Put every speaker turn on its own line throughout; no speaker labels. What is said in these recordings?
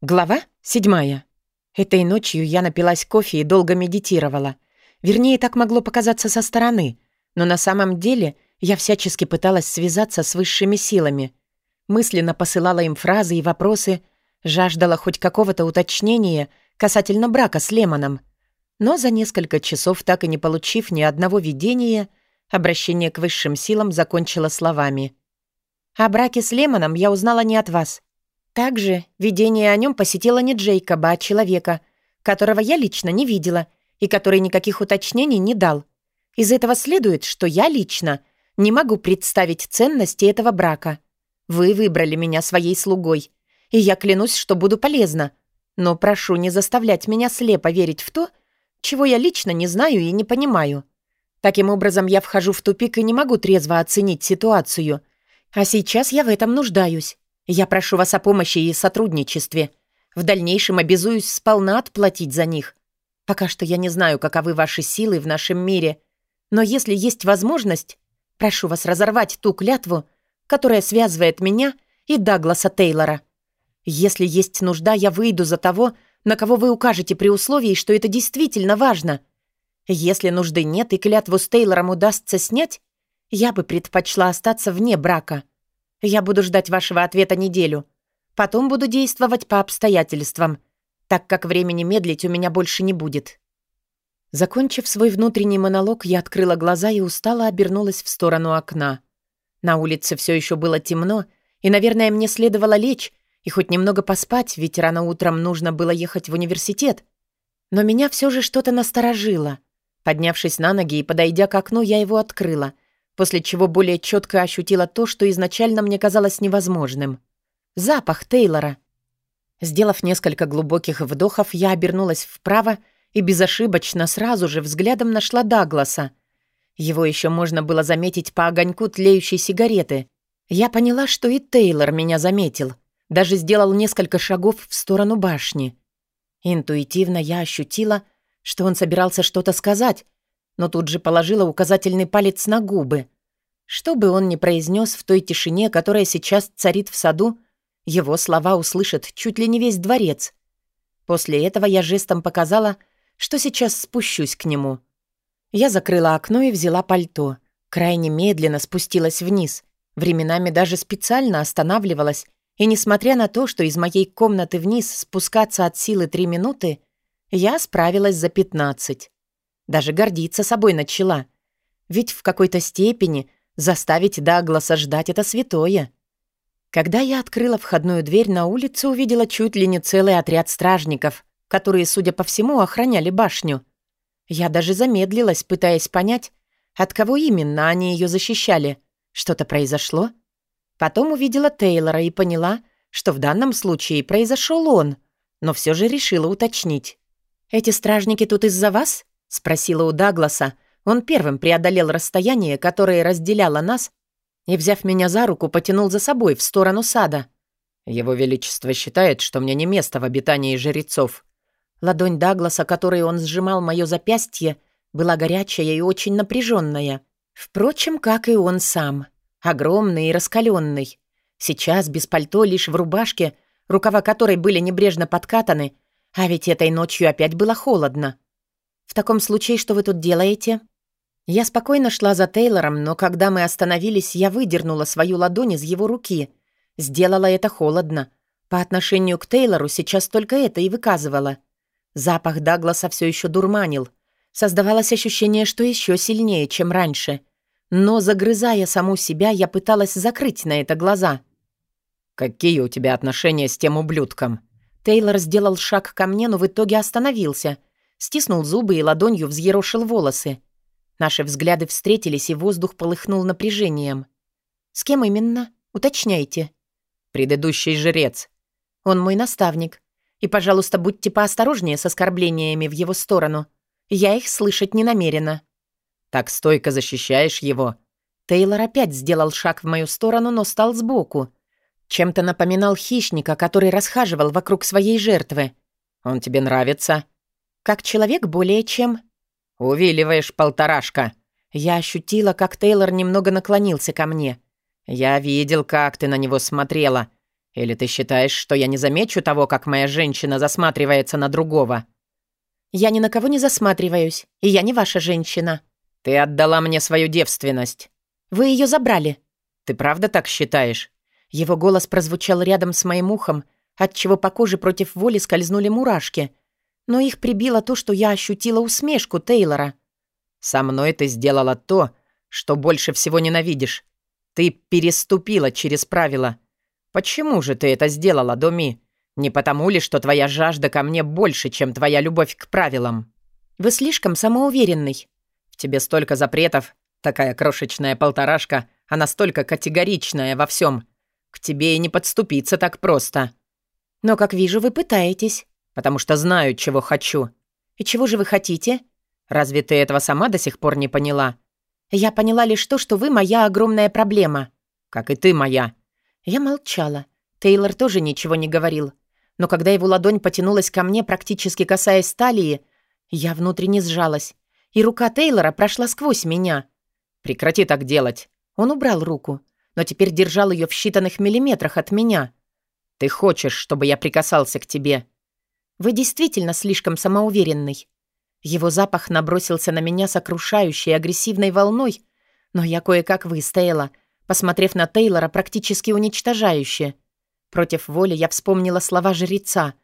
Глава седьмая. Этой ночью я напилась кофе и долго медитировала. Вернее, так могло показаться со стороны. Но на самом деле я всячески пыталась связаться с высшими силами. Мысленно посылала им фразы и вопросы, жаждала хоть какого-то уточнения касательно брака с Лемоном. Но за несколько часов, так и не получив ни одного видения, обращение к высшим силам закончила словами. «О браке с Лемоном я узнала не от вас». Также видение о нем посетило не Джейкоба, а человека, которого я лично не видела и который никаких уточнений не дал. Из этого следует, что я лично не могу представить ценности этого брака. Вы выбрали меня своей слугой, и я клянусь, что буду полезна. Но прошу не заставлять меня слепо верить в то, чего я лично не знаю и не понимаю. Таким образом, я вхожу в тупик и не могу трезво оценить ситуацию. А сейчас я в этом нуждаюсь. Я прошу вас о помощи и сотрудничестве. В дальнейшем обязуюсь сполна отплатить за них. Пока что я не знаю, каковы ваши силы в нашем мире, но если есть возможность, прошу вас разорвать ту клятву, которая связывает меня и Дагласа Тейлора. Если есть нужда, я выйду за того, на кого вы укажете при условии, что это действительно важно. Если нужды нет и клятву с Тейлором удастся снять, я бы предпочла остаться вне брака. Я буду ждать вашего ответа неделю. Потом буду действовать по обстоятельствам, так как времени медлить у меня больше не будет». Закончив свой внутренний монолог, я открыла глаза и устало обернулась в сторону окна. На улице все еще было темно, и, наверное, мне следовало лечь и хоть немного поспать, ведь рано утром нужно было ехать в университет. Но меня все же что-то насторожило. Поднявшись на ноги и подойдя к окну, я его открыла — после чего более четко ощутила то, что изначально мне казалось невозможным. Запах Тейлора. Сделав несколько глубоких вдохов, я обернулась вправо и безошибочно сразу же взглядом нашла Дагласа. Его еще можно было заметить по огоньку тлеющей сигареты. Я поняла, что и Тейлор меня заметил. Даже сделал несколько шагов в сторону башни. Интуитивно я ощутила, что он собирался что-то сказать, но тут же положила указательный палец на губы. Что бы он ни произнес в той тишине, которая сейчас царит в саду, его слова услышит чуть ли не весь дворец. После этого я жестом показала, что сейчас спущусь к нему. Я закрыла окно и взяла пальто. Крайне медленно спустилась вниз. Временами даже специально останавливалась, и несмотря на то, что из моей комнаты вниз спускаться от силы три минуты, я справилась за пятнадцать. Даже гордиться собой начала. Ведь в какой-то степени заставить Дагласа ждать это святое. Когда я открыла входную дверь, на улице увидела чуть ли не целый отряд стражников, которые, судя по всему, охраняли башню. Я даже замедлилась, пытаясь понять, от кого именно они ее защищали. Что-то произошло? Потом увидела Тейлора и поняла, что в данном случае произошел он, но все же решила уточнить. «Эти стражники тут из-за вас?» — спросила у Дагласа. Он первым преодолел расстояние, которое разделяло нас, и, взяв меня за руку, потянул за собой в сторону сада. «Его Величество считает, что мне не место в обитании жрецов». Ладонь Дагласа, которой он сжимал мое запястье, была горячая и очень напряженная. Впрочем, как и он сам. Огромный и раскаленный. Сейчас без пальто, лишь в рубашке, рукава которой были небрежно подкатаны, а ведь этой ночью опять было холодно. «В таком случае, что вы тут делаете?» Я спокойно шла за Тейлором, но когда мы остановились, я выдернула свою ладонь из его руки. Сделала это холодно. По отношению к Тейлору сейчас только это и выказывала. Запах Дагласа все еще дурманил. Создавалось ощущение, что еще сильнее, чем раньше. Но, загрызая саму себя, я пыталась закрыть на это глаза. «Какие у тебя отношения с тем ублюдком?» Тейлор сделал шаг ко мне, но в итоге остановился — стиснул зубы и ладонью взъерошил волосы. Наши взгляды встретились, и воздух полыхнул напряжением. «С кем именно? Уточняйте». «Предыдущий жрец. Он мой наставник. И, пожалуйста, будьте поосторожнее с оскорблениями в его сторону. Я их слышать не намерена». «Так стойко защищаешь его». Тейлор опять сделал шаг в мою сторону, но стал сбоку. Чем-то напоминал хищника, который расхаживал вокруг своей жертвы. «Он тебе нравится?» Как человек более чем. «Увиливаешь, полторашка!» Я ощутила, как Тейлор немного наклонился ко мне. «Я видел, как ты на него смотрела. Или ты считаешь, что я не замечу того, как моя женщина засматривается на другого?»
«Я ни на кого не засматриваюсь, и я не ваша женщина».
«Ты отдала мне свою девственность».
«Вы ее забрали».
«Ты правда так считаешь?»
Его голос прозвучал рядом с моим ухом, отчего по коже против воли скользнули мурашки. Но их прибило то, что я ощутила усмешку Тейлора.
«Со мной ты сделала то, что больше всего ненавидишь. Ты переступила через правила. Почему же ты это сделала, Доми? Не потому ли, что твоя жажда ко мне больше, чем твоя любовь к правилам?
Вы слишком самоуверенный.
В тебе столько запретов, такая крошечная полторашка, а настолько категоричная во всем. К тебе и не подступиться так просто.
Но, как вижу, вы пытаетесь.
Потому что знаю, чего хочу.
И чего же вы хотите?
Разве ты этого сама до сих пор не поняла?
Я поняла лишь то, что вы моя огромная проблема.
Как и ты моя.
Я молчала. Тейлор тоже ничего не говорил. Но когда его ладонь потянулась ко мне, практически касаясь талии, я внутренне сжалась, и рука Тейлора прошла сквозь меня.
«Прекрати так делать!»
Он убрал руку, но теперь держал ее в считанных миллиметрах от меня.
«Ты хочешь, чтобы я прикасался к тебе?»
«Вы действительно слишком самоуверенный. Его запах набросился на меня сокрушающей агрессивной волной, но я кое-как выстояла, посмотрев на Тейлора практически уничтожающе. Против воли я вспомнила слова жреца.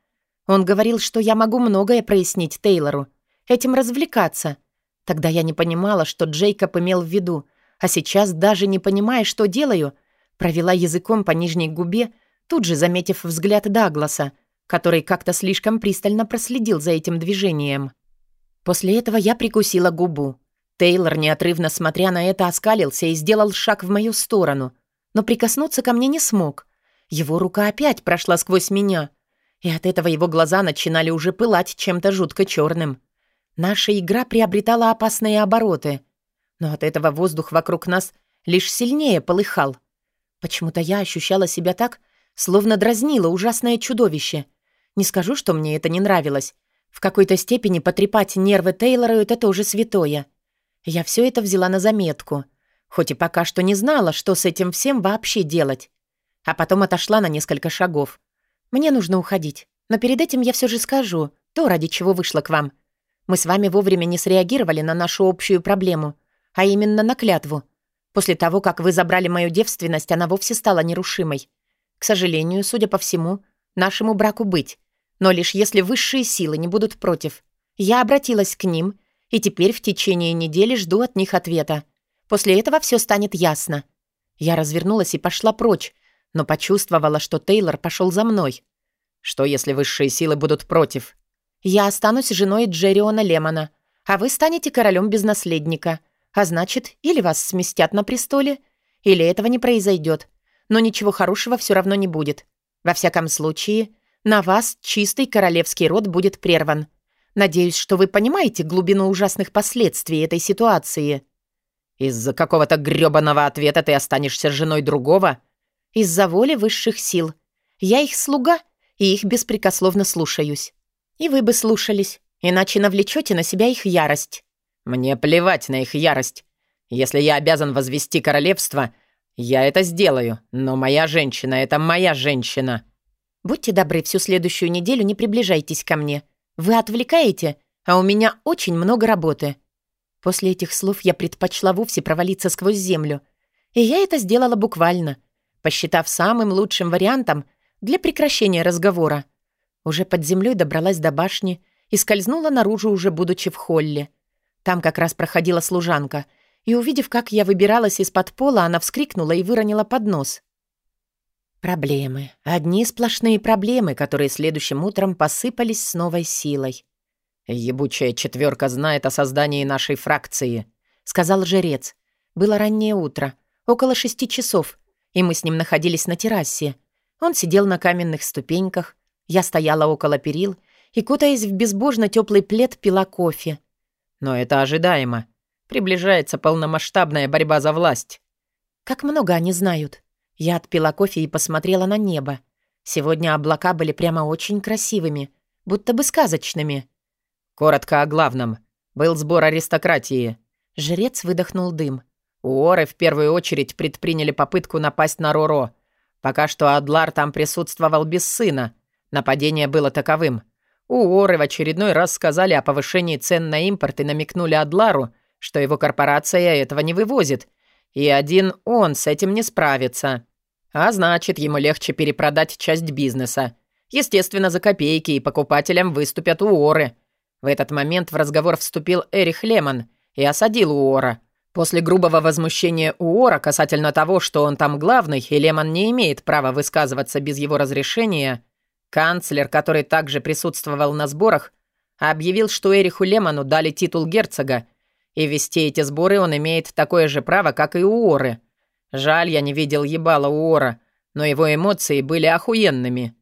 Он говорил, что я могу многое прояснить Тейлору, этим развлекаться. Тогда я не понимала, что Джейкоб имел в виду, а сейчас, даже не понимая, что делаю, провела языком по нижней губе, тут же заметив взгляд Дагласа, который как-то слишком пристально проследил за этим движением. После этого я прикусила губу. Тейлор, неотрывно смотря на это, оскалился и сделал шаг в мою сторону. Но прикоснуться ко мне не смог. Его рука опять прошла сквозь меня. И от этого его глаза начинали уже пылать чем-то жутко черным. Наша игра приобретала опасные обороты. Но от этого воздух вокруг нас лишь сильнее полыхал. Почему-то я ощущала себя так, словно дразнила ужасное чудовище. Не скажу, что мне это не нравилось. В какой-то степени потрепать нервы Тейлору — это тоже святое. Я все это взяла на заметку, хоть и пока что не знала, что с этим всем вообще делать. А потом отошла на несколько шагов. Мне нужно уходить, но перед этим я все же скажу то, ради чего вышла к вам. Мы с вами вовремя не среагировали на нашу общую проблему, а именно на клятву. После того, как вы забрали мою девственность, она вовсе стала нерушимой. К сожалению, судя по всему, нашему браку быть но лишь если высшие силы не будут против. Я обратилась к ним, и теперь в течение недели жду от них ответа. После этого все станет ясно. Я развернулась и пошла прочь, но почувствовала, что Тейлор пошел за мной.
Что, если высшие силы будут против?
Я останусь женой Джерриона Лемона, а вы станете королем без наследника. А значит, или вас сместят на престоле, или этого не произойдет. Но ничего хорошего все равно не будет. Во всяком случае, на вас чистый королевский род будет прерван. Надеюсь, что вы понимаете глубину ужасных последствий этой ситуации».
«Из-за какого-то грёбаного ответа ты останешься женой другого?»
«Из-за воли высших сил. Я их слуга, и их беспрекословно слушаюсь. И вы бы слушались, иначе навлечете на себя их ярость».
«Мне плевать на их ярость. Если я обязан возвести королевство, я это сделаю, но моя женщина — это моя женщина».
«Будьте добры, всю следующую неделю не приближайтесь ко мне. Вы отвлекаете, а у меня очень много работы». После этих слов я предпочла вовсе провалиться сквозь землю. И я это сделала буквально, посчитав самым лучшим вариантом для прекращения разговора. Уже под землей добралась до башни и скользнула наружу, уже будучи в холле. Там как раз проходила служанка, и, увидев, как я выбиралась из-под пола, она вскрикнула и выронила поднос. Проблемы. Одни сплошные проблемы, которые следующим утром посыпались с новой силой.
«Ебучая четверка знает о создании нашей фракции», —
сказал жрец. Было раннее утро, около шести часов, и мы с ним находились на террасе. Он сидел на каменных ступеньках, я стояла около перил и, кутаясь в безбожно теплый плед, пила кофе.
«Но это ожидаемо. Приближается полномасштабная борьба за власть».
«Как много они знают?» Я отпила кофе и посмотрела на небо. Сегодня облака были прямо очень красивыми, будто бы сказочными.
Коротко о главном. Был сбор аристократии.
Жрец выдохнул дым.
Уоры в первую очередь предприняли попытку напасть на Роро. Пока что Адлар там присутствовал без сына. Нападение было таковым. Уоры в очередной раз сказали о повышении цен на импорт и намекнули Адлару, что его корпорация этого не вывозит, и один он с этим не справится. А значит, ему легче перепродать часть бизнеса. Естественно, за копейки, и покупателям выступят Уоры. В этот момент в разговор вступил Эрих Лемон и осадил Уора. После грубого возмущения Уора касательно того, что он там главный, и Лемон не имеет права высказываться без его разрешения, канцлер, который также присутствовал на сборах, объявил, что Эриху Лемону дали титул герцога, и вести эти сборы он имеет такое же право, как и Уоры. Жаль, я не видел ебала Уора, но его эмоции были охуенными.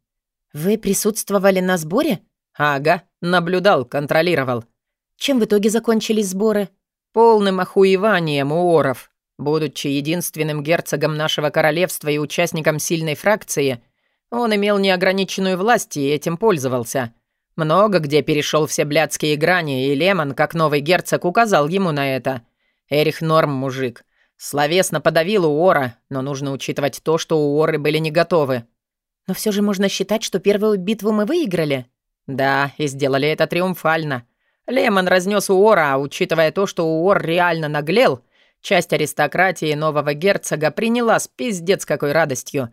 «Вы присутствовали на сборе?»
«Ага, наблюдал, контролировал».
«Чем в итоге закончились сборы?»
Полным охуеванием уоров. Будучи единственным герцогом нашего королевства и участником сильной фракции, он имел неограниченную власть и этим пользовался. Много где перешел все блядские грани, и Лемон, как новый герцог, указал ему на это. Эрих Норм мужик. Словесно подавил Уора, но нужно учитывать то, что Уоры были не готовы.
Но все же можно считать, что первую битву мы выиграли.
Да, и сделали это триумфально. Лемон разнес Уора, а учитывая то, что Уор реально наглел, часть аристократии нового герцога приняла с пиздец какой радостью.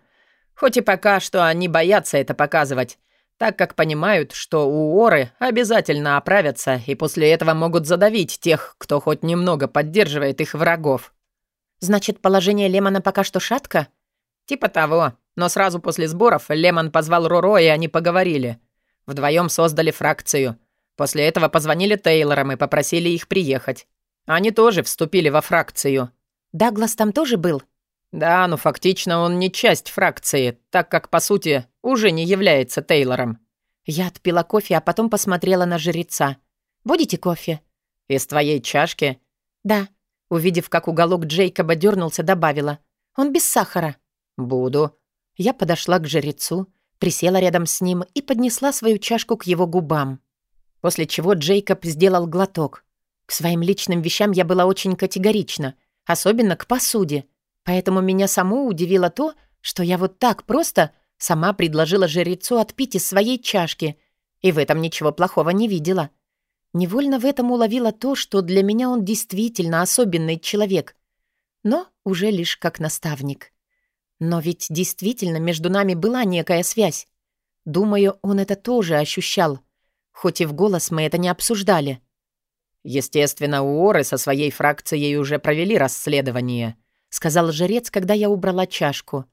Хоть и пока что они боятся это показывать, так как понимают, что Уоры обязательно оправятся и после этого могут задавить тех, кто хоть немного поддерживает их врагов.
«Значит, положение Лемона пока что шатко?»
«Типа того. Но сразу после сборов Лемон позвал Руро, и они поговорили. Вдвоем создали фракцию — После этого позвонили Тейлорам и попросили их приехать. Они тоже вступили во фракцию.
Даглас там тоже был?
Да, но фактично он не часть фракции, так как, по сути, уже не является Тейлором.
Я отпила кофе, а потом посмотрела на жреца. «Будете кофе?»
«Из твоей чашки?»
«Да». Увидев, как уголок Джейкоба дернулся, добавила. «Он без сахара».
«Буду».
Я подошла к жрецу, присела рядом с ним и поднесла свою чашку к его губам после чего Джейкоб сделал глоток. К своим личным вещам я была очень категорична, особенно к посуде, поэтому меня саму удивило то, что я вот так просто сама предложила жрецу отпить из своей чашки, и в этом ничего плохого не видела. Невольно в этом уловила то, что для меня он действительно особенный человек, но уже лишь как наставник. Но ведь действительно между нами была некая связь. Думаю, он это тоже ощущал — хоть и в голос мы это не обсуждали.
«Естественно, Уоры со своей фракцией уже провели расследование», сказал жрец, когда я убрала чашку.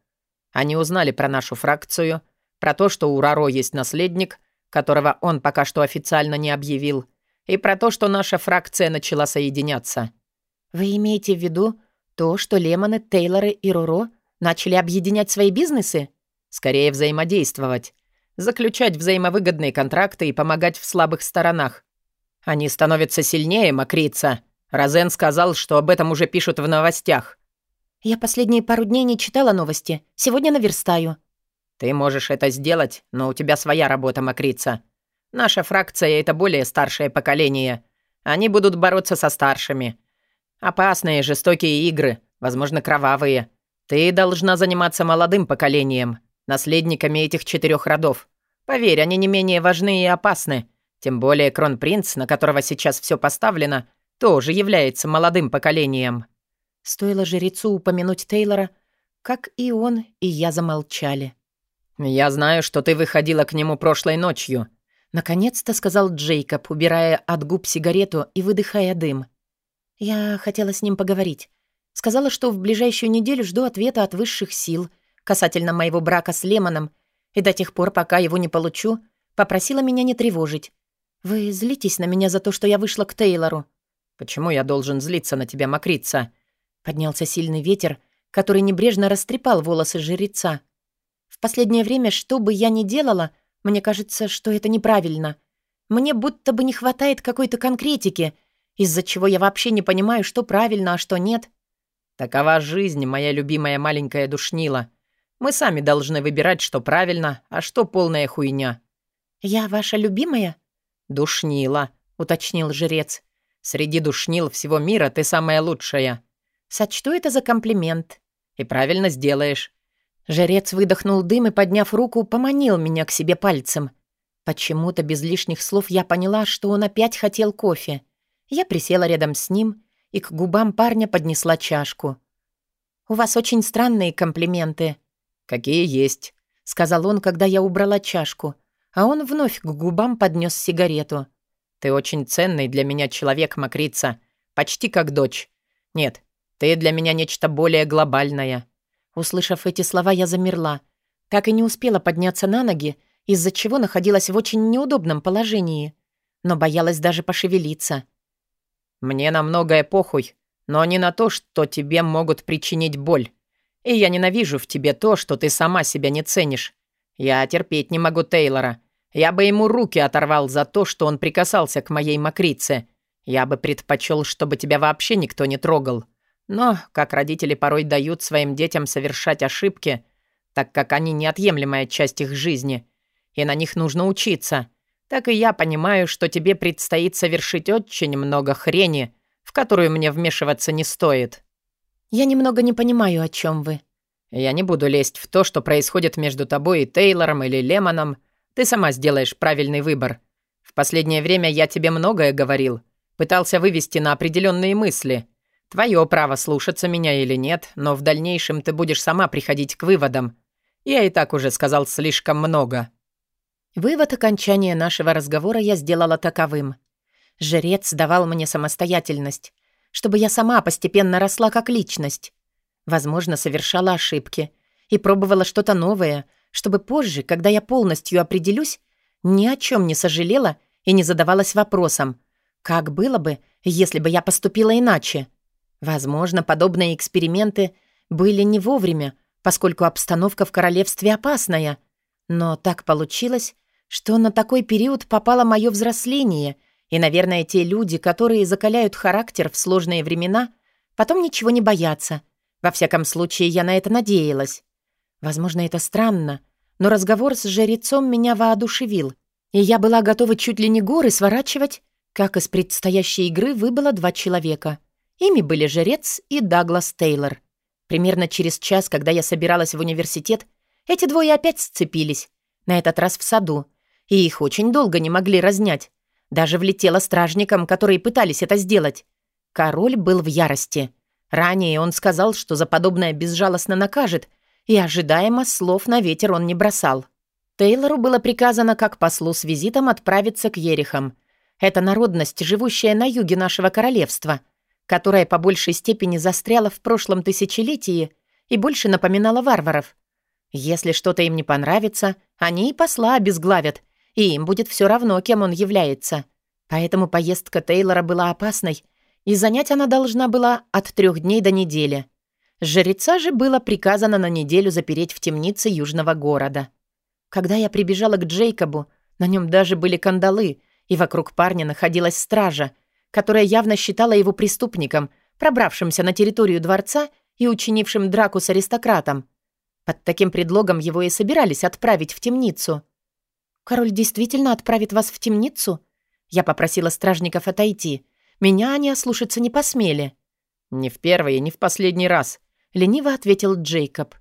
«Они узнали про нашу фракцию, про то, что у Раро есть наследник, которого он пока что официально не объявил, и про то, что наша фракция начала соединяться».
«Вы имеете в виду то, что Лемоны, Тейлоры и Руро начали объединять свои бизнесы?»
«Скорее взаимодействовать заключать взаимовыгодные контракты и помогать в слабых сторонах. Они становятся сильнее, Макрица. Розен сказал, что об этом уже пишут в новостях.
Я последние пару дней не читала новости. Сегодня наверстаю.
Ты можешь это сделать, но у тебя своя работа, Макрица. Наша фракция — это более старшее поколение. Они будут бороться со старшими. Опасные, жестокие игры, возможно, кровавые. Ты должна заниматься молодым поколением наследниками этих четырех родов. Поверь, они не менее важны и опасны. Тем более кронпринц, на которого сейчас все поставлено, тоже является молодым поколением».
Стоило жрецу упомянуть Тейлора, как и он, и я замолчали.
«Я знаю, что ты выходила к нему прошлой ночью», —
наконец-то сказал Джейкоб, убирая от губ сигарету и выдыхая дым. «Я хотела с ним поговорить. Сказала, что в ближайшую неделю жду ответа от высших сил — касательно моего брака с Лемоном, и до тех пор, пока его не получу, попросила меня не тревожить. Вы злитесь на меня за то, что я вышла к Тейлору?»
«Почему я должен злиться на тебя, мокрица?»
Поднялся сильный ветер, который небрежно растрепал волосы жреца. «В последнее время, что бы я ни делала, мне кажется, что это неправильно. Мне будто бы не хватает какой-то конкретики, из-за чего я вообще не понимаю, что правильно, а что нет».
«Такова жизнь, моя любимая маленькая душнила», мы сами должны выбирать, что правильно, а что полная хуйня».
«Я ваша любимая?»
«Душнила», — уточнил жрец. «Среди душнил всего мира ты самая лучшая».
«Сочту это за комплимент».
«И правильно сделаешь.
Жрец выдохнул дым и, подняв руку, поманил меня к себе пальцем. Почему-то без лишних слов я поняла, что он опять хотел кофе. Я присела рядом с ним и к губам парня поднесла чашку. «У вас очень странные комплименты».
«Какие есть», —
сказал он, когда я убрала чашку, а он вновь к губам поднес сигарету.
«Ты очень ценный для меня человек, Макрица, почти как дочь. Нет, ты для меня нечто более глобальное».
Услышав эти слова, я замерла. Так и не успела подняться на ноги, из-за чего находилась в очень неудобном положении. Но боялась даже пошевелиться.
«Мне на многое похуй, но не на то, что тебе могут причинить боль. И я ненавижу в тебе то, что ты сама себя не ценишь. Я терпеть не могу Тейлора. Я бы ему руки оторвал за то, что он прикасался к моей мокрице. Я бы предпочел, чтобы тебя вообще никто не трогал. Но, как родители порой дают своим детям совершать ошибки, так как они неотъемлемая часть их жизни, и на них нужно учиться, так и я понимаю, что тебе предстоит совершить очень много хрени, в которую мне вмешиваться не стоит.
Я немного не понимаю, о чем вы.
Я не буду лезть в то, что происходит между тобой и Тейлором или Лемоном. Ты сама сделаешь правильный выбор. В последнее время я тебе многое говорил, пытался вывести на определенные мысли — Твое право слушаться меня или нет, но в дальнейшем ты будешь сама приходить к выводам. Я и так уже сказал слишком много».
Вывод окончания нашего разговора я сделала таковым. Жрец давал мне самостоятельность, чтобы я сама постепенно росла как личность. Возможно, совершала ошибки и пробовала что-то новое, чтобы позже, когда я полностью определюсь, ни о чем не сожалела и не задавалась вопросом, как было бы, если бы я поступила иначе. Возможно, подобные эксперименты были не вовремя, поскольку обстановка в королевстве опасная. Но так получилось, что на такой период попало мое взросление, и, наверное, те люди, которые закаляют характер в сложные времена, потом ничего не боятся. Во всяком случае, я на это надеялась. Возможно, это странно, но разговор с жрецом меня воодушевил, и я была готова чуть ли не горы сворачивать, как из предстоящей игры выбыло два человека — Ими были жрец и Даглас Тейлор. Примерно через час, когда я собиралась в университет, эти двое опять сцепились, на этот раз в саду, и их очень долго не могли разнять. Даже влетело стражникам, которые пытались это сделать. Король был в ярости. Ранее он сказал, что за подобное безжалостно накажет, и ожидаемо слов на ветер он не бросал. Тейлору было приказано как послу с визитом отправиться к Ерехам. Это народность, живущая на юге нашего королевства — которая по большей степени застряла в прошлом тысячелетии и больше напоминала варваров. Если что-то им не понравится, они и посла обезглавят, и им будет все равно, кем он является. Поэтому поездка Тейлора была опасной, и занять она должна была от трех дней до недели. Жреца же было приказано на неделю запереть в темнице южного города. Когда я прибежала к Джейкобу, на нем даже были кандалы, и вокруг парня находилась стража — которая явно считала его преступником, пробравшимся на территорию дворца и учинившим драку с аристократом. Под таким предлогом его и собирались отправить в темницу. «Король действительно отправит вас в темницу?» Я попросила стражников отойти. Меня они ослушаться не посмели.
«Не в первый и не в последний раз», —
лениво ответил Джейкоб.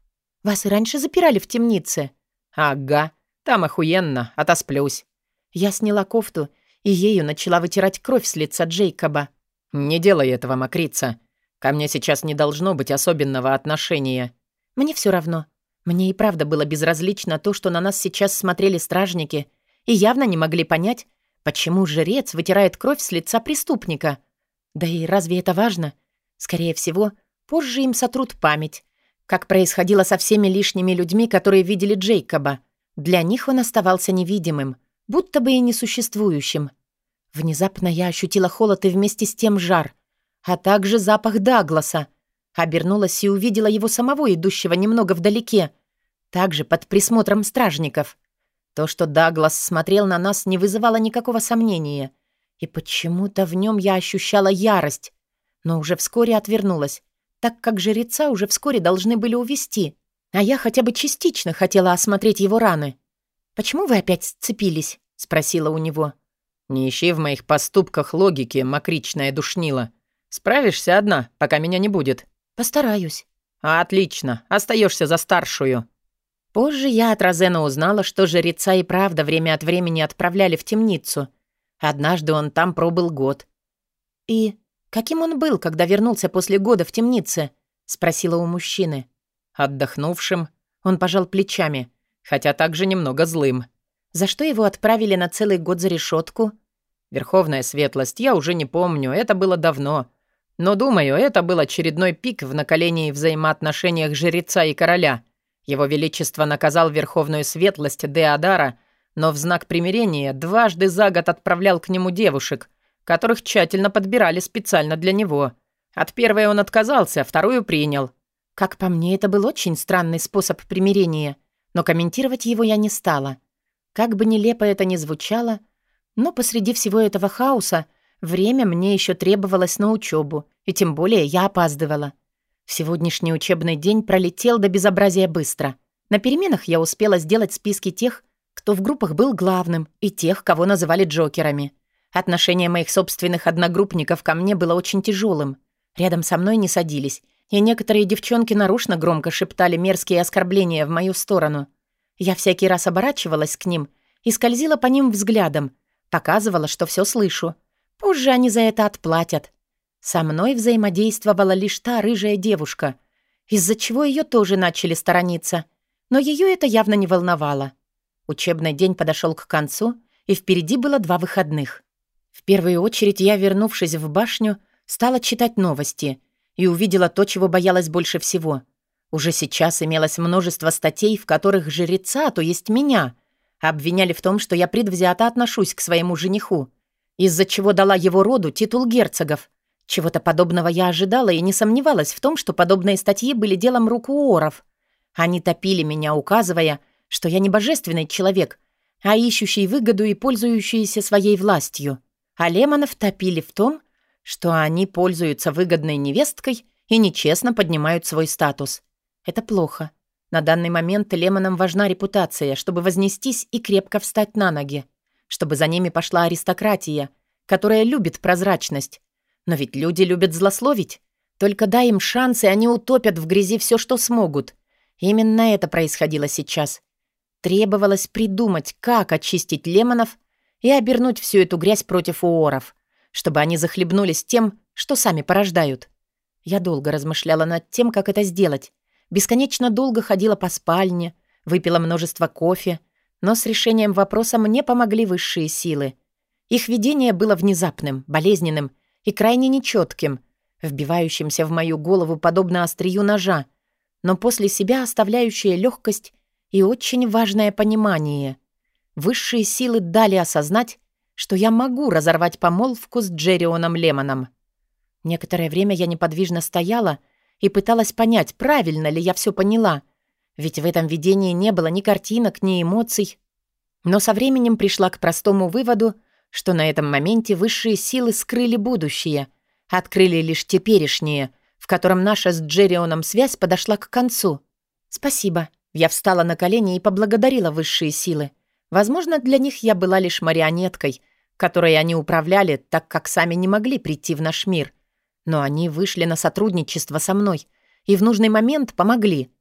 «Вас и раньше запирали в темнице?»
«Ага, там охуенно, отосплюсь».
Я сняла кофту и ею начала вытирать кровь с лица Джейкоба.
«Не делай этого, Макрица. Ко мне сейчас не должно быть особенного отношения».
«Мне все равно. Мне и правда было безразлично то, что на нас сейчас смотрели стражники, и явно не могли понять, почему жрец вытирает кровь с лица преступника. Да и разве это важно? Скорее всего, позже им сотрут память, как происходило со всеми лишними людьми, которые видели Джейкоба. Для них он оставался невидимым, будто бы и несуществующим. Внезапно я ощутила холод и вместе с тем жар, а также запах Дагласа. Обернулась и увидела его самого, идущего немного вдалеке, также под присмотром стражников. То, что Даглас смотрел на нас, не вызывало никакого сомнения. И почему-то в нем я ощущала ярость, но уже вскоре отвернулась, так как жреца уже вскоре должны были увести, а я хотя бы частично хотела осмотреть его раны. «Почему вы опять сцепились?» — спросила у него.
«Не ищи в моих поступках логики, мокричная душнила. Справишься одна, пока меня не будет».
«Постараюсь».
«Отлично, остаешься за старшую».
Позже я от Розена узнала, что жреца и правда время от времени отправляли в темницу. Однажды он там пробыл год. «И каким он был, когда вернулся после года в темнице?» — спросила у мужчины.
«Отдохнувшим». Он пожал плечами, хотя также немного злым.
«За что его отправили на целый год за решетку?
«Верховная светлость, я уже не помню, это было давно. Но, думаю, это был очередной пик в накалении взаимоотношениях жреца и короля. Его Величество наказал Верховную Светлость Деодара, но в знак примирения дважды за год отправлял к нему девушек, которых тщательно подбирали специально для него. От первой он отказался, вторую принял.
Как по мне, это был очень странный способ примирения, но комментировать его я не стала. Как бы нелепо это ни звучало, но посреди всего этого хаоса Время мне еще требовалось на учебу, и тем более я опаздывала. Сегодняшний учебный день пролетел до безобразия быстро. На переменах я успела сделать списки тех, кто в группах был главным, и тех, кого называли джокерами. Отношение моих собственных одногруппников ко мне было очень тяжелым. Рядом со мной не садились, и некоторые девчонки нарушно громко шептали мерзкие оскорбления в мою сторону. Я всякий раз оборачивалась к ним и скользила по ним взглядом, показывала, что все слышу. Позже они за это отплатят. Со мной взаимодействовала лишь та рыжая девушка, из-за чего ее тоже начали сторониться. Но ее это явно не волновало. Учебный день подошел к концу, и впереди было два выходных. В первую очередь я, вернувшись в башню, стала читать новости и увидела то, чего боялась больше всего. Уже сейчас имелось множество статей, в которых жреца, то есть меня, обвиняли в том, что я предвзято отношусь к своему жениху, из-за чего дала его роду титул герцогов. Чего-то подобного я ожидала и не сомневалась в том, что подобные статьи были делом рук уоров. Они топили меня, указывая, что я не божественный человек, а ищущий выгоду и пользующийся своей властью. А Лемонов топили в том, что они пользуются выгодной невесткой и нечестно поднимают свой статус. Это плохо. На данный момент Лемонам важна репутация, чтобы вознестись и крепко встать на ноги чтобы за ними пошла аристократия, которая любит прозрачность. Но ведь люди любят злословить. Только дай им шанс, и они утопят в грязи все, что смогут. Именно это происходило сейчас. Требовалось придумать, как очистить лемонов и обернуть всю эту грязь против уоров, чтобы они захлебнулись тем, что сами порождают. Я долго размышляла над тем, как это сделать. Бесконечно долго ходила по спальне, выпила множество кофе, но с решением вопроса мне помогли высшие силы. Их видение было внезапным, болезненным и крайне нечетким, вбивающимся в мою голову подобно острию ножа, но после себя оставляющее легкость и очень важное понимание. Высшие силы дали осознать, что я могу разорвать помолвку с Джерионом Лемоном. Некоторое время я неподвижно стояла и пыталась понять, правильно ли я все поняла — ведь в этом видении не было ни картинок, ни эмоций. Но со временем пришла к простому выводу, что на этом моменте высшие силы скрыли будущее, открыли лишь теперешнее, в котором наша с Джерионом связь подошла к концу. «Спасибо». Я встала на колени и поблагодарила высшие силы. Возможно, для них я была лишь марионеткой, которой они управляли, так как сами не могли прийти в наш мир. Но они вышли на сотрудничество со мной и в нужный момент помогли.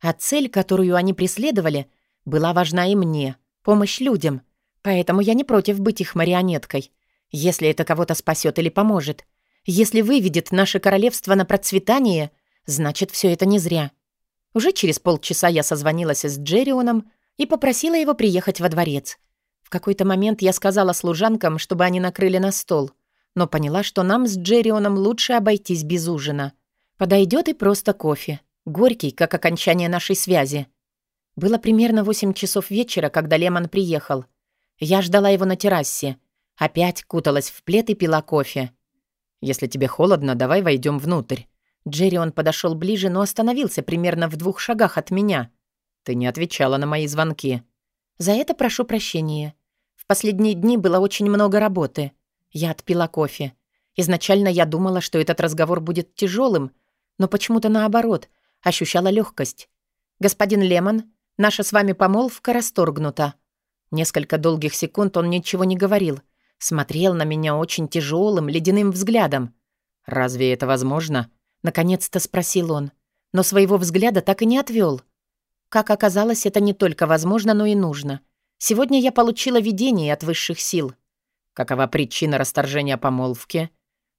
А цель, которую они преследовали, была важна и мне — помощь людям. Поэтому я не против быть их марионеткой. Если это кого-то спасет или поможет. Если выведет наше королевство на процветание, значит, все это не зря. Уже через полчаса я созвонилась с Джерионом и попросила его приехать во дворец. В какой-то момент я сказала служанкам, чтобы они накрыли на стол, но поняла, что нам с Джерионом лучше обойтись без ужина. Подойдет и просто кофе. Горький, как окончание нашей связи. Было примерно восемь часов вечера, когда Лемон приехал. Я ждала его на террасе. Опять куталась в плед и пила кофе. «Если тебе холодно, давай войдем внутрь». Джеррион подошел ближе, но остановился примерно в двух шагах от меня. «Ты не отвечала на мои звонки». «За это прошу прощения. В последние дни было очень много работы. Я отпила кофе. Изначально я думала, что этот разговор будет тяжелым, но почему-то наоборот — ощущала легкость. «Господин Лемон, наша с вами помолвка расторгнута». Несколько долгих секунд он ничего не говорил. Смотрел на меня очень тяжелым, ледяным взглядом. «Разве это возможно?» Наконец-то спросил он. Но своего взгляда так и не отвел. Как оказалось, это не только возможно, но и нужно. Сегодня я получила видение от высших сил.
Какова причина расторжения помолвки?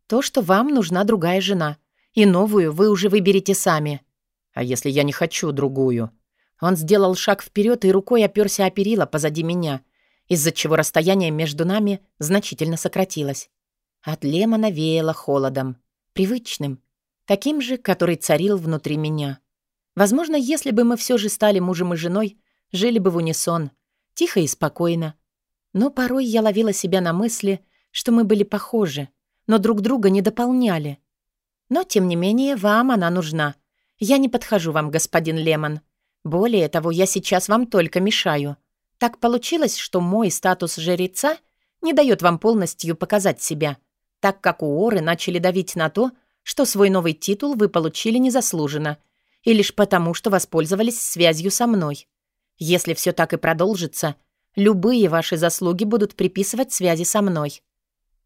То, что вам нужна другая жена. И новую вы уже выберете сами.
А если я не хочу другую?
Он сделал шаг вперед и рукой оперся о перила позади меня, из-за чего расстояние между нами значительно сократилось. От Лемона веяло холодом. Привычным. Таким же, который царил внутри меня. Возможно, если бы мы все же стали мужем и женой, жили бы в унисон. Тихо и спокойно. Но порой я ловила себя на мысли, что мы были похожи, но друг друга не дополняли. Но, тем не менее, вам она нужна. Я не подхожу вам, господин Лемон. Более того, я сейчас вам только мешаю. Так получилось, что мой статус жреца не дает вам полностью показать себя, так как у Оры начали давить на то, что свой новый титул вы получили незаслуженно, и лишь потому, что воспользовались связью со мной. Если все так и продолжится, любые ваши заслуги будут приписывать связи со мной.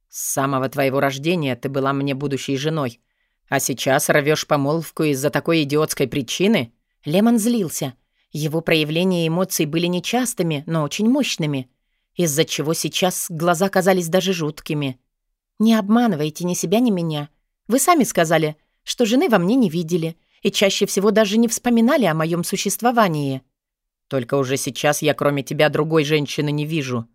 С самого твоего рождения ты была мне будущей женой, а сейчас рвешь помолвку из-за такой идиотской причины?
Лемон злился. Его проявления эмоций были нечастыми, но очень мощными, из-за чего сейчас глаза казались даже жуткими. «Не обманывайте ни себя, ни меня. Вы сами сказали, что жены во мне не видели и чаще всего даже не вспоминали о моем существовании».
«Только уже сейчас я кроме тебя другой женщины не вижу».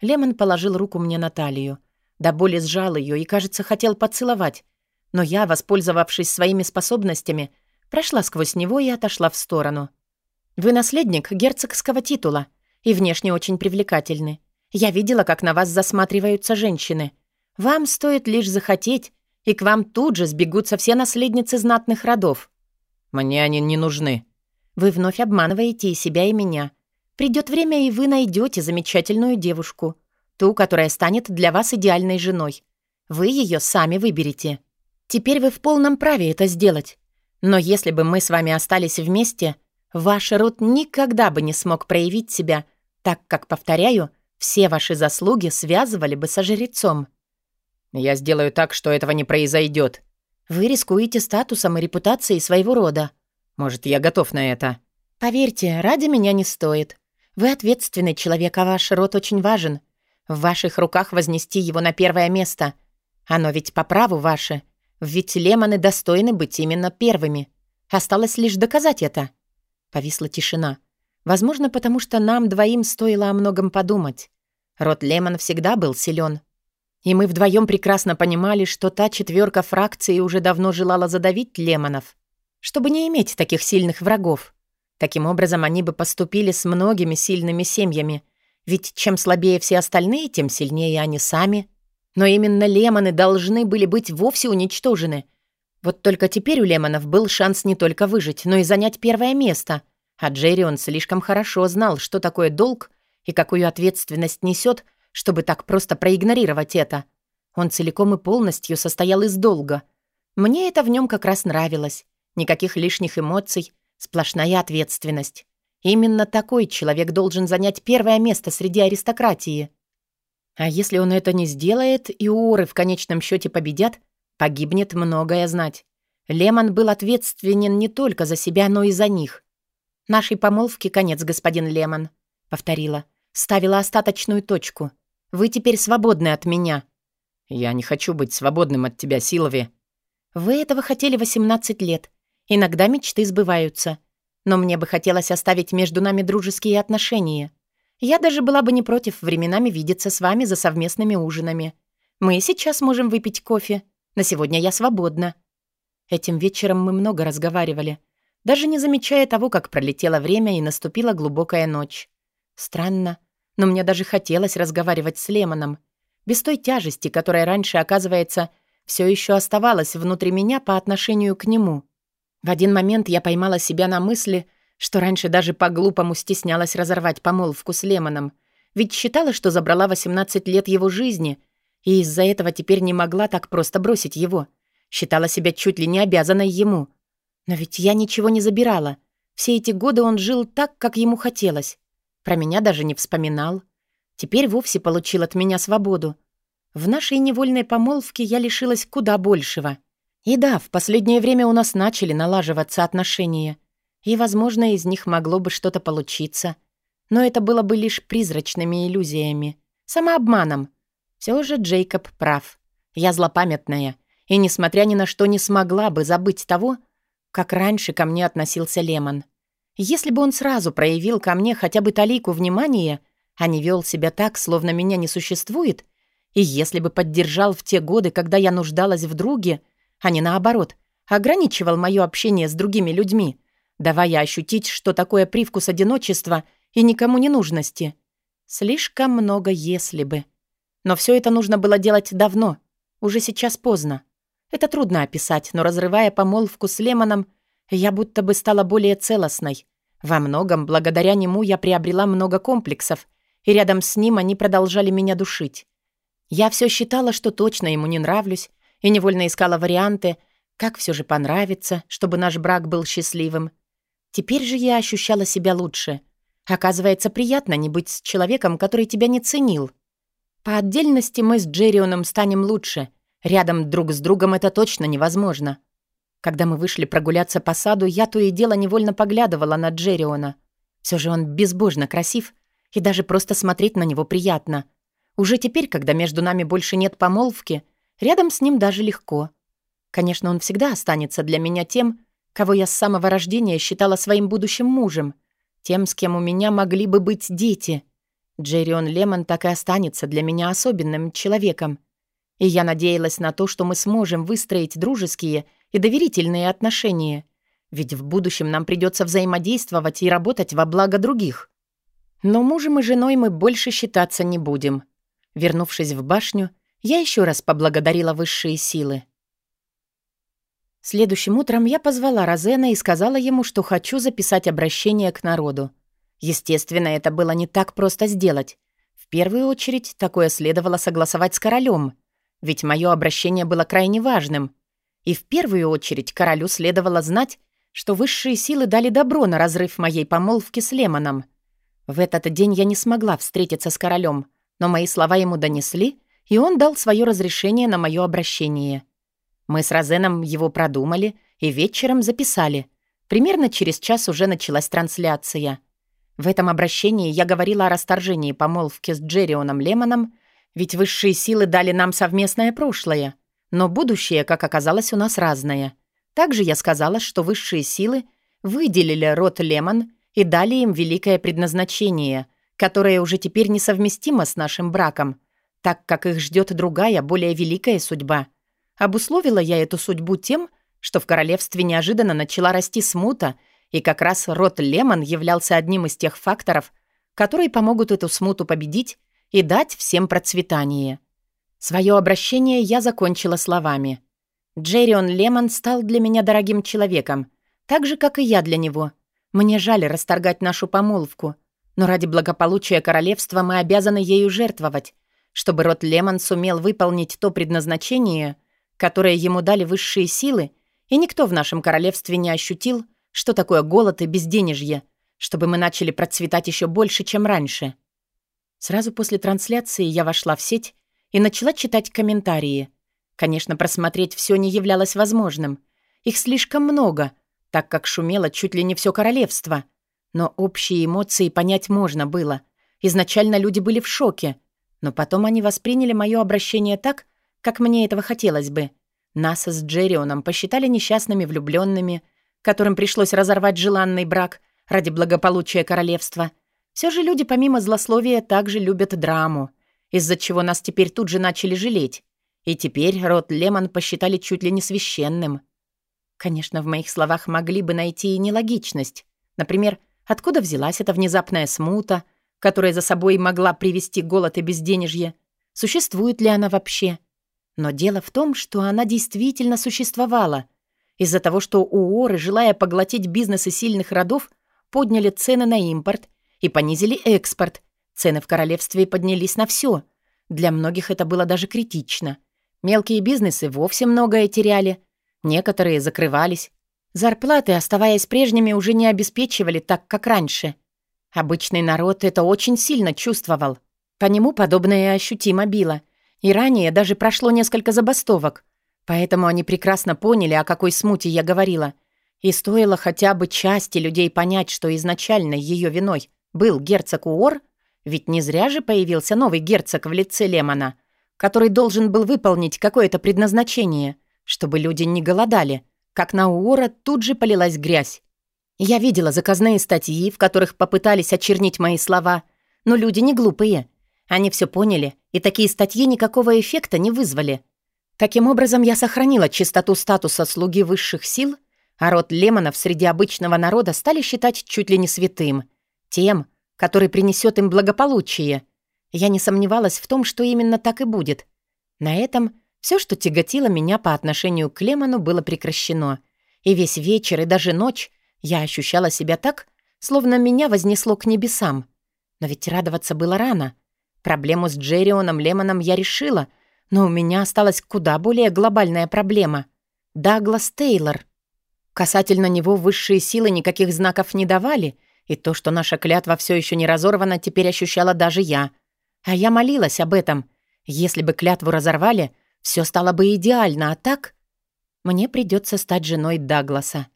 Лемон положил руку мне на талию. До боли сжал ее и, кажется, хотел поцеловать. Но я, воспользовавшись своими способностями, прошла сквозь него и отошла в сторону. «Вы наследник герцогского титула и внешне очень привлекательны. Я видела, как на вас засматриваются женщины. Вам стоит лишь захотеть, и к вам тут же сбегутся все наследницы знатных родов».
«Мне они не нужны».
«Вы вновь обманываете и себя, и меня. Придет время, и вы найдете замечательную девушку, ту, которая станет для вас идеальной женой. Вы ее сами выберете. Теперь вы в полном праве это сделать. Но если бы мы с вами остались вместе, ваш род никогда бы не смог проявить себя, так как, повторяю, все ваши заслуги связывали бы со жрецом.
Я сделаю так, что этого не произойдет.
Вы рискуете статусом и репутацией своего рода.
Может, я готов на это.
Поверьте, ради меня не стоит. Вы ответственный человек, а ваш род очень важен. В ваших руках вознести его на первое место. Оно ведь по праву ваше. Ведь лемоны достойны быть именно первыми. Осталось лишь доказать это. Повисла тишина. Возможно, потому что нам двоим стоило о многом подумать. Род Лемон всегда был силен. И мы вдвоем прекрасно понимали, что та четверка фракции уже давно желала задавить Лемонов, чтобы не иметь таких сильных врагов. Таким образом, они бы поступили с многими сильными семьями. Ведь чем слабее все остальные, тем сильнее они сами. Но именно лемоны должны были быть вовсе уничтожены. Вот только теперь у лемонов был шанс не только выжить, но и занять первое место. А Джерри он слишком хорошо знал, что такое долг и какую ответственность несет, чтобы так просто проигнорировать это. Он целиком и полностью состоял из долга. Мне это в нем как раз нравилось. Никаких лишних эмоций, сплошная ответственность. Именно такой человек должен занять первое место среди аристократии. А если он это не сделает, и Уоры в конечном счете победят, погибнет многое знать. Лемон был ответственен не только за себя, но и за них. «Нашей помолвке конец, господин Лемон», — повторила. Ставила остаточную точку. «Вы теперь свободны от меня».
«Я не хочу быть свободным от тебя, Силови».
«Вы этого хотели 18 лет. Иногда мечты сбываются. Но мне бы хотелось оставить между нами дружеские отношения. Я даже была бы не против временами видеться с вами за совместными ужинами. Мы сейчас можем выпить кофе. На сегодня я свободна». Этим вечером мы много разговаривали, даже не замечая того, как пролетело время и наступила глубокая ночь. Странно, но мне даже хотелось разговаривать с Лемоном, без той тяжести, которая раньше, оказывается, все еще оставалась внутри меня по отношению к нему. В один момент я поймала себя на мысли — что раньше даже по-глупому стеснялась разорвать помолвку с Лемоном, ведь считала, что забрала 18 лет его жизни, и из-за этого теперь не могла так просто бросить его. Считала себя чуть ли не обязанной ему. Но ведь я ничего не забирала. Все эти годы он жил так, как ему хотелось. Про меня даже не вспоминал. Теперь вовсе получил от меня свободу. В нашей невольной помолвке я лишилась куда большего. И да, в последнее время у нас начали налаживаться отношения. И, возможно, из них могло бы что-то получиться. Но это было бы лишь призрачными иллюзиями, самообманом. Все же Джейкоб прав. Я злопамятная, и, несмотря ни на что, не смогла бы забыть того, как раньше ко мне относился Лемон. Если бы он сразу проявил ко мне хотя бы талику внимания, а не вел себя так, словно меня не существует, и если бы поддержал в те годы, когда я нуждалась в друге, а не наоборот, ограничивал мое общение с другими людьми, давая ощутить, что такое привкус одиночества и никому не нужности. Слишком много «если бы». Но все это нужно было делать давно, уже сейчас поздно. Это трудно описать, но разрывая помолвку с Лемоном, я будто бы стала более целостной. Во многом, благодаря нему, я приобрела много комплексов, и рядом с ним они продолжали меня душить. Я все считала, что точно ему не нравлюсь, и невольно искала варианты, как все же понравится, чтобы наш брак был счастливым. Теперь же я ощущала себя лучше. Оказывается, приятно не быть с человеком, который тебя не ценил. По отдельности мы с Джеррионом станем лучше. Рядом друг с другом это точно невозможно. Когда мы вышли прогуляться по саду, я то и дело невольно поглядывала на Джерриона. Все же он безбожно красив, и даже просто смотреть на него приятно — уже теперь, когда между нами больше нет помолвки, рядом с ним даже легко. Конечно, он всегда останется для меня тем, кого я с самого рождения считала своим будущим мужем, тем, с кем у меня могли бы быть дети. Джеррион Лемон так и останется для меня особенным человеком. И я надеялась на то, что мы сможем выстроить дружеские и доверительные отношения. Ведь в будущем нам придется взаимодействовать и работать во благо других. Но мужем и женой мы больше считаться не будем. Вернувшись в башню, я еще раз поблагодарила высшие силы. Следующим утром я позвала Розена и сказала ему, что хочу записать обращение к народу. Естественно, это было не так просто сделать. В первую очередь, такое следовало согласовать с королем, ведь мое обращение было крайне важным. И в первую очередь королю следовало знать, что высшие силы дали добро на разрыв моей помолвки с Лемоном. В этот день я не смогла встретиться с королем, но мои слова ему донесли, и он дал свое разрешение на мое обращение. Мы с Розеном его продумали и вечером записали. Примерно через час уже началась трансляция. В этом обращении я говорила о расторжении помолвки с Джеррионом Лемоном, ведь высшие силы дали нам совместное прошлое, но будущее, как оказалось, у нас разное. Также я сказала, что высшие силы выделили род Лемон и дали им великое предназначение, которое уже теперь несовместимо с нашим браком, так как их ждет другая, более великая судьба. Обусловила я эту судьбу тем, что в королевстве неожиданно начала расти смута, и как раз род Лемон являлся одним из тех факторов, которые помогут эту смуту победить и дать всем процветание. Свое обращение я закончила словами. Джеррион Лемон стал для меня дорогим человеком, так же, как и я для него. Мне жаль расторгать нашу помолвку, но ради благополучия королевства мы обязаны ею жертвовать, чтобы род Лемон сумел выполнить то предназначение, которое ему дали высшие силы, и никто в нашем королевстве не ощутил, что такое голод и безденежье, чтобы мы начали процветать еще больше, чем раньше. Сразу после трансляции я вошла в сеть и начала читать комментарии. Конечно, просмотреть все не являлось возможным. Их слишком много, так как шумело чуть ли не все королевство — но общие эмоции понять можно было. Изначально люди были в шоке, но потом они восприняли мое обращение так, как мне этого хотелось бы. Нас с Джеррионом посчитали несчастными влюбленными, которым пришлось разорвать желанный брак ради благополучия королевства. Все же люди помимо злословия также любят драму, из-за чего нас теперь тут же начали жалеть. И теперь род Лемон посчитали чуть ли не священным. Конечно, в моих словах могли бы найти и нелогичность. Например, Откуда взялась эта внезапная смута, которая за собой могла привести голод и безденежье? Существует ли она вообще? Но дело в том, что она действительно существовала. Из-за того, что Уоры, желая поглотить бизнесы сильных родов, подняли цены на импорт и понизили экспорт. Цены в королевстве поднялись на все. Для многих это было даже критично. Мелкие бизнесы вовсе многое теряли. Некоторые закрывались, Зарплаты, оставаясь прежними, уже не обеспечивали так, как раньше. Обычный народ это очень сильно чувствовал. По нему подобное ощутимо било. И ранее даже прошло несколько забастовок. Поэтому они прекрасно поняли, о какой смуте я говорила. И стоило хотя бы части людей понять, что изначально ее виной был герцог Уор, ведь не зря же появился новый герцог в лице Лемона, который должен был выполнить какое-то предназначение, чтобы люди не голодали. Как на Уора тут же полилась грязь. Я видела заказные статьи, в которых попытались очернить мои слова, но люди не глупые. Они все поняли, и такие статьи никакого эффекта не вызвали. Таким образом, я сохранила чистоту статуса слуги высших сил, а род Лемонов среди обычного народа стали считать чуть ли не святым. Тем, который принесет им благополучие. Я не сомневалась в том, что именно так и будет. На этом все, что тяготило меня по отношению к Лемону, было прекращено. И весь вечер и даже ночь я ощущала себя так, словно меня вознесло к небесам. Но ведь радоваться было рано. Проблему с Джеррионом Лемоном я решила, но у меня осталась куда более глобальная проблема. Даглас Тейлор. Касательно него высшие силы никаких знаков не давали — и то, что наша клятва все еще не разорвана, теперь ощущала даже я. А я молилась об этом. Если бы клятву разорвали, все стало бы идеально, а так... Мне придется стать женой Дагласа.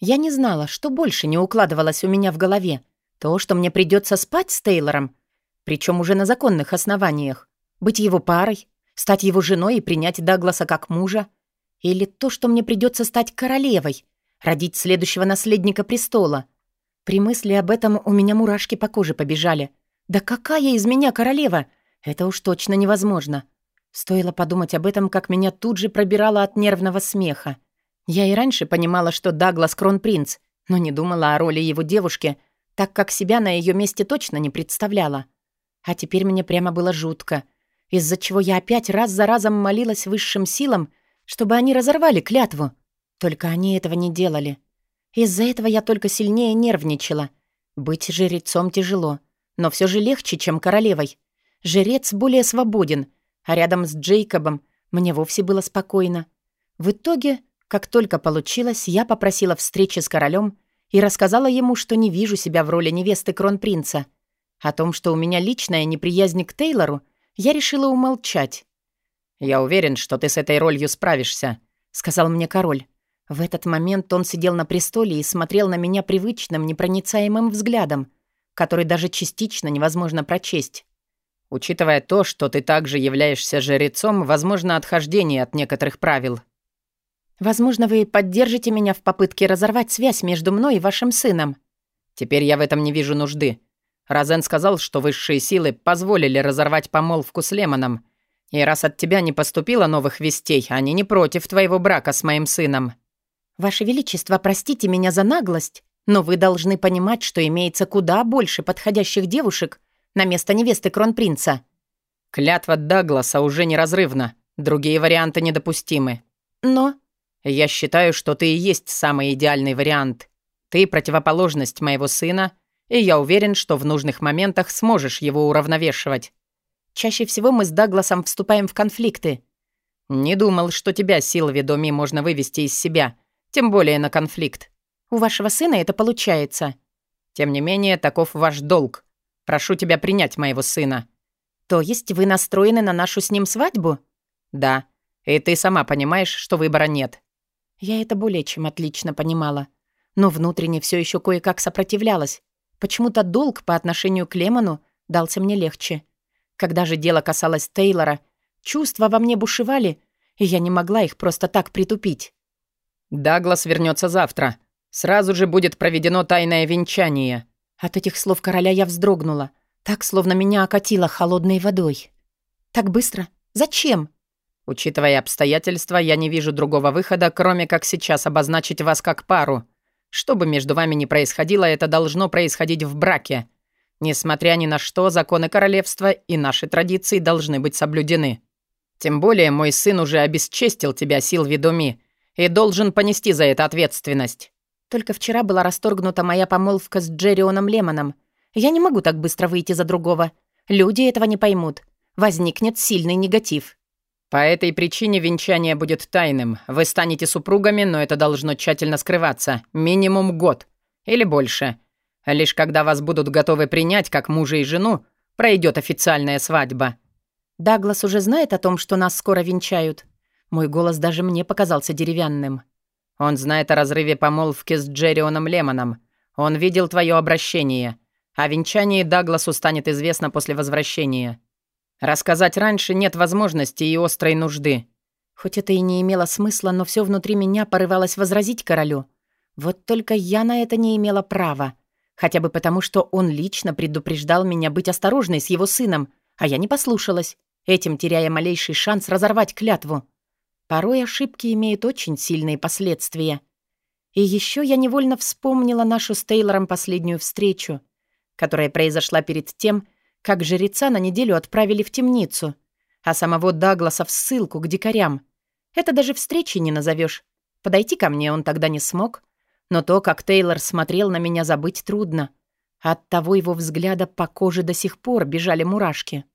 Я не знала, что больше не укладывалось у меня в голове. То, что мне придется спать с Тейлором, причем уже на законных основаниях, быть его парой, стать его женой и принять Дагласа как мужа, или то, что мне придется стать королевой, родить следующего наследника престола — при мысли об этом у меня мурашки по коже побежали. Да какая из меня королева? Это уж точно невозможно. Стоило подумать об этом, как меня тут же пробирало от нервного смеха. Я и раньше понимала, что Даглас кронпринц, но не думала о роли его девушки, так как себя на ее месте точно не представляла. А теперь мне прямо было жутко, из-за чего я опять раз за разом молилась высшим силам, чтобы они разорвали клятву. Только они этого не делали. Из-за этого я только сильнее нервничала. Быть жрецом тяжело, но все же легче, чем королевой. Жрец более свободен, а рядом с Джейкобом мне вовсе было спокойно. В итоге, как только получилось, я попросила встречи с королем и рассказала ему, что не вижу себя в роли невесты кронпринца. О том, что у меня личная неприязнь к Тейлору, я решила умолчать.
«Я уверен, что ты с этой ролью справишься», — сказал мне король.
В этот момент он сидел на престоле и смотрел на меня привычным, непроницаемым взглядом, который даже частично невозможно прочесть.
«Учитывая то, что ты также являешься жрецом, возможно отхождение от некоторых правил».
«Возможно, вы поддержите меня в попытке разорвать связь между мной и вашим сыном».
«Теперь я в этом не вижу нужды. Розен сказал, что высшие силы позволили разорвать помолвку с Лемоном. И раз от тебя не поступило новых вестей, они не против твоего брака с моим сыном».
«Ваше Величество, простите меня за наглость, но вы должны понимать, что имеется куда больше подходящих девушек на место невесты кронпринца».
«Клятва Дагласа уже неразрывна. Другие варианты недопустимы».
«Но...»
«Я считаю, что ты и есть самый идеальный вариант. Ты — противоположность моего сына, и я уверен, что в нужных моментах сможешь его уравновешивать».
«Чаще всего мы с Дагласом вступаем в конфликты».
«Не думал, что тебя, Силви Доми, можно вывести из себя. Тем более на конфликт.
У вашего сына это получается.
Тем не менее, таков ваш долг. Прошу тебя принять моего сына.
То есть вы настроены на нашу с ним свадьбу?
Да. И ты сама понимаешь, что выбора нет.
Я это более чем отлично понимала. Но внутренне все еще кое-как сопротивлялась. Почему-то долг по отношению к Лемону дался мне легче. Когда же дело касалось Тейлора, чувства во мне бушевали, и я не могла их просто так притупить.
Даглас вернется завтра. Сразу же будет проведено тайное венчание».
От этих слов короля я вздрогнула, так, словно меня окатило холодной водой. «Так быстро? Зачем?»
«Учитывая обстоятельства, я не вижу другого выхода, кроме как сейчас обозначить вас как пару. Что бы между вами ни происходило, это должно происходить в браке. Несмотря ни на что, законы королевства и наши традиции должны быть соблюдены. Тем более мой сын уже обесчестил тебя, сил ведоми, и должен понести за это ответственность.
Только вчера была расторгнута моя помолвка с Джеррионом Лемоном. Я не могу так быстро выйти за другого. Люди этого не поймут. Возникнет сильный негатив.
По этой причине венчание будет тайным. Вы станете супругами, но это должно тщательно скрываться. Минимум год. Или больше. Лишь когда вас будут готовы принять как мужа и жену, пройдет официальная свадьба.
Даглас уже знает о том, что нас скоро венчают. Мой голос даже мне показался деревянным.
Он знает о разрыве помолвки с Джеррионом Лемоном. Он видел твое обращение. О венчании Дагласу станет известно после возвращения. Рассказать раньше нет возможности и острой нужды.
Хоть это и не имело смысла, но все внутри меня порывалось возразить королю. Вот только я на это не имела права. Хотя бы потому, что он лично предупреждал меня быть осторожной с его сыном, а я не послушалась, этим теряя малейший шанс разорвать клятву. Порой ошибки имеют очень сильные последствия. И еще я невольно вспомнила нашу с Тейлором последнюю встречу, которая произошла перед тем, как жреца на неделю отправили в темницу, а самого Дагласа в ссылку к дикарям. Это даже встречи не назовешь. Подойти ко мне он тогда не смог, но то, как Тейлор смотрел на меня, забыть трудно. От того его взгляда по коже до сих пор бежали мурашки.